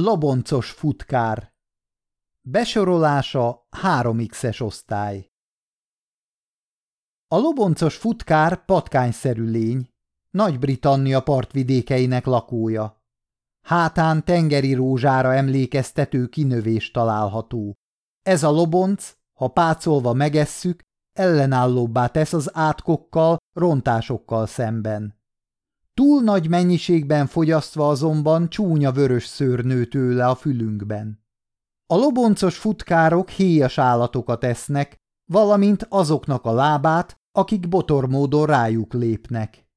Loboncos futkár Besorolása 3x-es osztály A loboncos futkár patkányszerű lény, Nagy-Britannia partvidékeinek lakója. Hátán tengeri rózsára emlékeztető kinövés található. Ez a lobonc, ha pácolva megesszük, ellenállóbbá tesz az átkokkal, rontásokkal szemben. Túl nagy mennyiségben fogyasztva azonban csúnya vörös szőr nő tőle a fülünkben. A loboncos futkárok héjas állatokat esznek, valamint azoknak a lábát, akik botormódon rájuk lépnek.